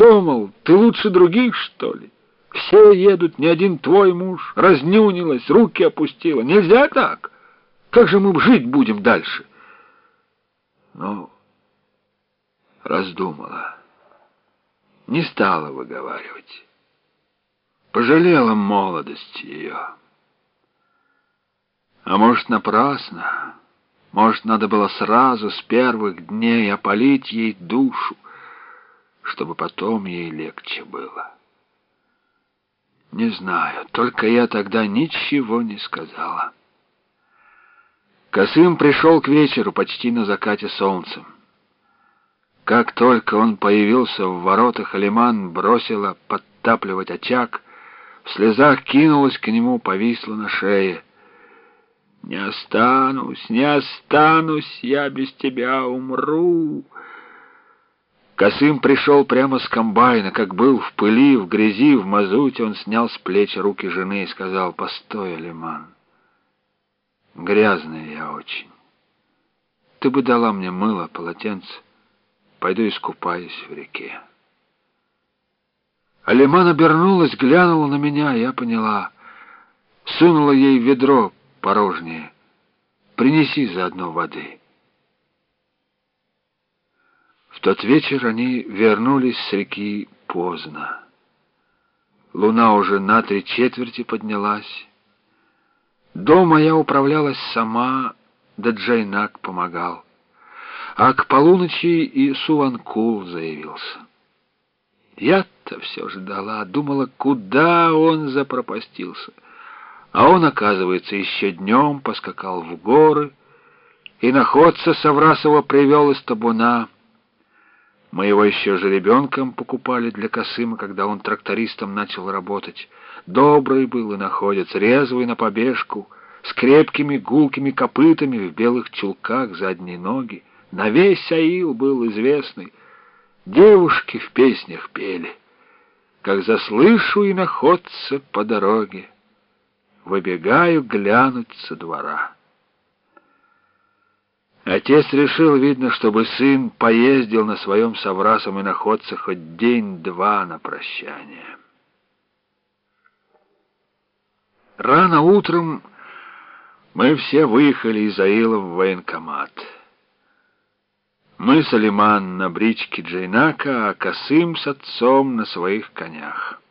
Что, мол, ты лучше других, что ли? Все едут, ни один твой муж. Разнюнилась, руки опустила. Нельзя так. Как же мы жить будем дальше? Ну, раздумала. Не стала выговаривать. Пожалела молодость ее. А может, напрасно. Может, надо было сразу, с первых дней, опалить ей душу, чтобы потом ей легче было. Не знаю, только я тогда ничего не сказала. Косым пришел к вечеру, почти на закате солнцем. Как только он появился в воротах, Алиман бросила подтапливать очаг, в слезах кинулась к нему, повисла на шее. «Не останусь, не останусь, я без тебя умру!» Косым пришел прямо с комбайна, как был в пыли, в грязи, в мазуте, он снял с плеч руки жены и сказал, «Постой, Алиман, грязная я очень. Ты бы дала мне мыло, полотенце». Пойду искупаюсь в реке. Алиман обернулась, глянула на меня, я поняла. Сунула ей ведро порожнее. Принеси заодно воды. В тот вечер они вернулись с реки поздно. Луна уже на три четверти поднялась. Дома я управлялась сама, да Джейнак помогал а к полуночи и Суванкул заявился. Я-то все ждала, думала, куда он запропастился. А он, оказывается, еще днем поскакал в горы, и находца Саврасова привел из табуна. Мы его еще же ребенком покупали для Косыма, когда он трактористом начал работать. Добрый был и находец, резвый на побежку, с крепкими гулкими копытами в белых чулках задней ноги. На весь Аил был известный. Девушки в песнях пели, как заслышу и находца по дороге. Выбегаю глянуть со двора. Отец решил, видно, чтобы сын поездил на своем соврасом и находце хоть день-два на прощание. Рано утром мы все выехали из Аила в военкомат. Мы, Салиман, на бричке Джейнака, а Касым с отцом на своих конях.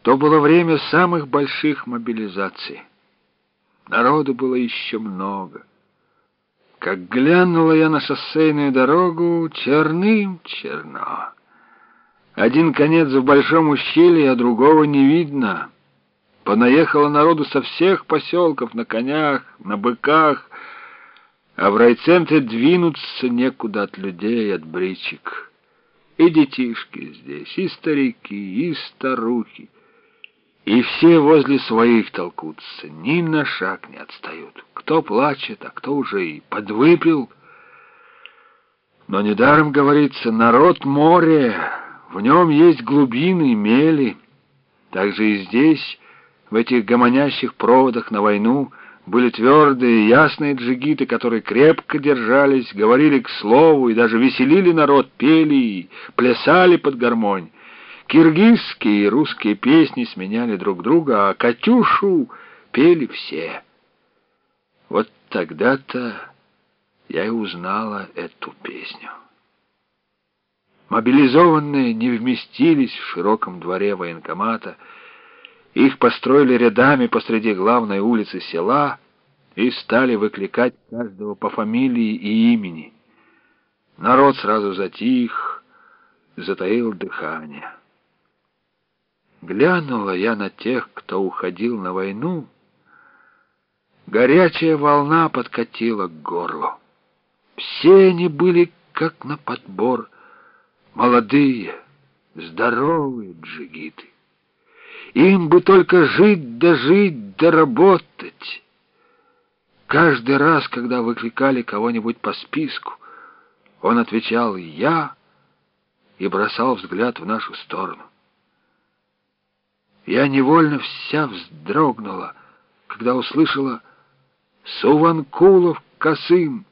То было время самых больших мобилизаций. Народу было еще много. Как глянула я на шоссейную дорогу, черным черно. Один конец в большом ущелье, а другого не видно. Понаехало народу со всех поселков на конях, на быках, а в райцентре двинуться некуда от людей, от бричек. И детишки здесь, и старики, и старухи. И все возле своих толкутся, ни на шаг не отстают. Кто плачет, а кто уже и подвыпил. Но недаром говорится, народ море, в нем есть глубины, мели. Также и здесь, в этих гомонящих проводах на войну, были твердые, ясные джигиты, которые крепко держались, говорили к слову и даже веселили народ, пели и плясали под гармонь. Киргизские и русские песни сменяли друг друга, а «Катюшу» пели все. Вот тогда-то я и узнала эту песню. Мобилизованные не вместились в широком дворе военкомата, их построили рядами посреди главной улицы села и стали выкликать каждого по фамилии и имени. Народ сразу затих, затаил дыхание. Глянула я на тех, кто уходил на войну. Горячая волна подкатила к горлу. Все они были как на подбор, молодые, здоровые джигиты. Им бы только жить да жить да работать. Каждый раз, когда выкликали кого-нибудь по списку, он отвечал «Я» и бросал взгляд в нашу сторону. Я невольно вся вздрогнула, когда услышала «Суванкулов Косым».